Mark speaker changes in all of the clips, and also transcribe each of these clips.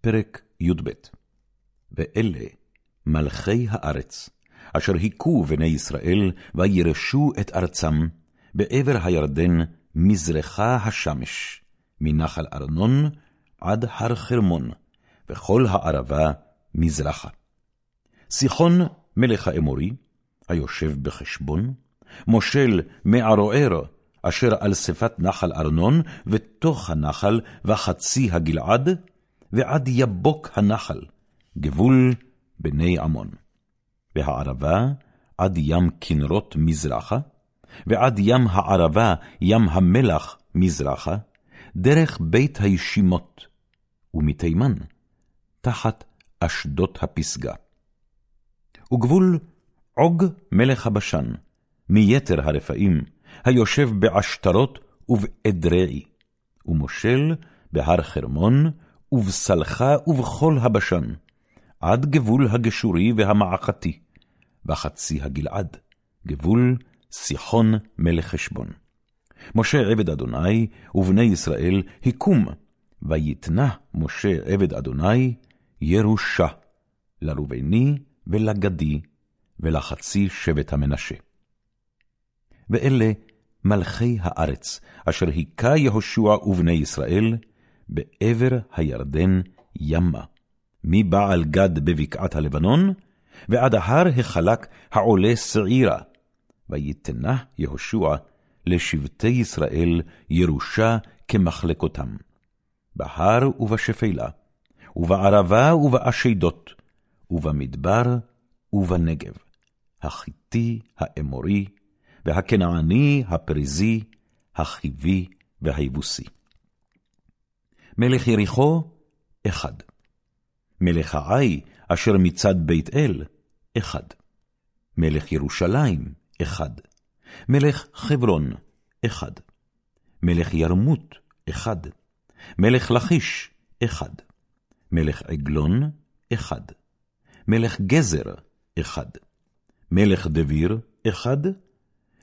Speaker 1: פרק י"ב ואלה מלכי הארץ, אשר היכו בני ישראל, וירשו את ארצם, בעבר הירדן, מזרחה השמש, מנחל ארנון עד הר חרמון, וכל הערבה מזרחה. סיחון מלך האמורי, היושב בחשבון, מושל מערוער, אשר על שפת נחל ארנון, ותוך הנחל וחצי הגלעד, ועד יבוק הנחל, גבול בני עמון. והערבה עד ים כנרות מזרחה, ועד ים הערבה, ים המלח מזרחה, דרך בית הישימות, ומתימן, תחת אשדות הפסגה. וגבול עוג מלך הבשן, מיתר הרפאים, היושב בעשתרות ובאדרעי, ומושל בהר חרמון, ובסלחה ובכל הבשן, עד גבול הגשורי והמעכתי, בחצי הגלעד, גבול סיחון מלך חשבון. משה עבד אדוני ובני ישראל היכום, ויתנה משה עבד אדוני ירושה, לרובני ולגדי, ולחצי שבט המנשה. ואלה מלכי הארץ, אשר היכה יהושע ובני ישראל, בעבר הירדן ימה, מבעל גד בבקעת הלבנון, ועד ההר החלק העולה שעירה, ויתנה יהושע לשבטי ישראל ירושה כמחלקותם, בהר ובשפלה, ובערבה ובאשדות, ובמדבר ובנגב, החיתי, האמורי, והכנעני, הפריזי, החיבי והיבוסי. מלך יריחו, אחד. מלך העי, אשר מצד בית אל, אחד. מלך ירושלים, אחד. מלך חברון, אחד. מלך ירמות, אחד. מלך לכיש, אחד. מלך עגלון, אחד. מלך גזר, אחד. מלך דביר, אחד.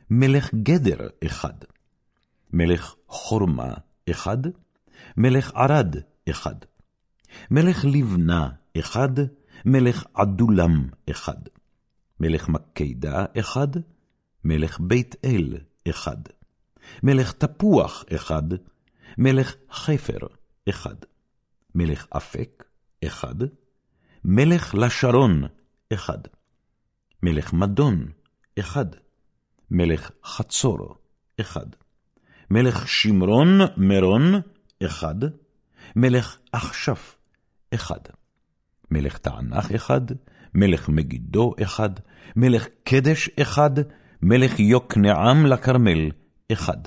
Speaker 1: מלך גדר, אחד. מלך חורמה, אחד. מלך ערד, אחד. מלך לבנה, אחד. מלך עדולם, אחד. מלך מקדה, אחד. מלך בית אל, אחד. מלך תפוח, אחד. מלך חפר, אחד. מלך אפק, אחד. מלך לשרון, אחד. מלך מדון, אחד. מלך חצור, אחד. מלך שמרון מרון, אחד. מלך אחשף, אחד. מלך תענך אחד, מלך מגידו אחד, מלך קדש אחד, מלך יוקנעם לכרמל, אחד.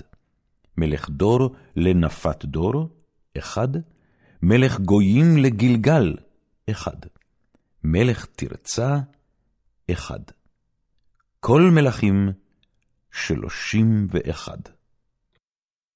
Speaker 1: מלך דור לנפת דור, אחד. מלך גויים לגלגל, אחד. מלך תרצה, אחד. כל מלכים שלושים ואחד.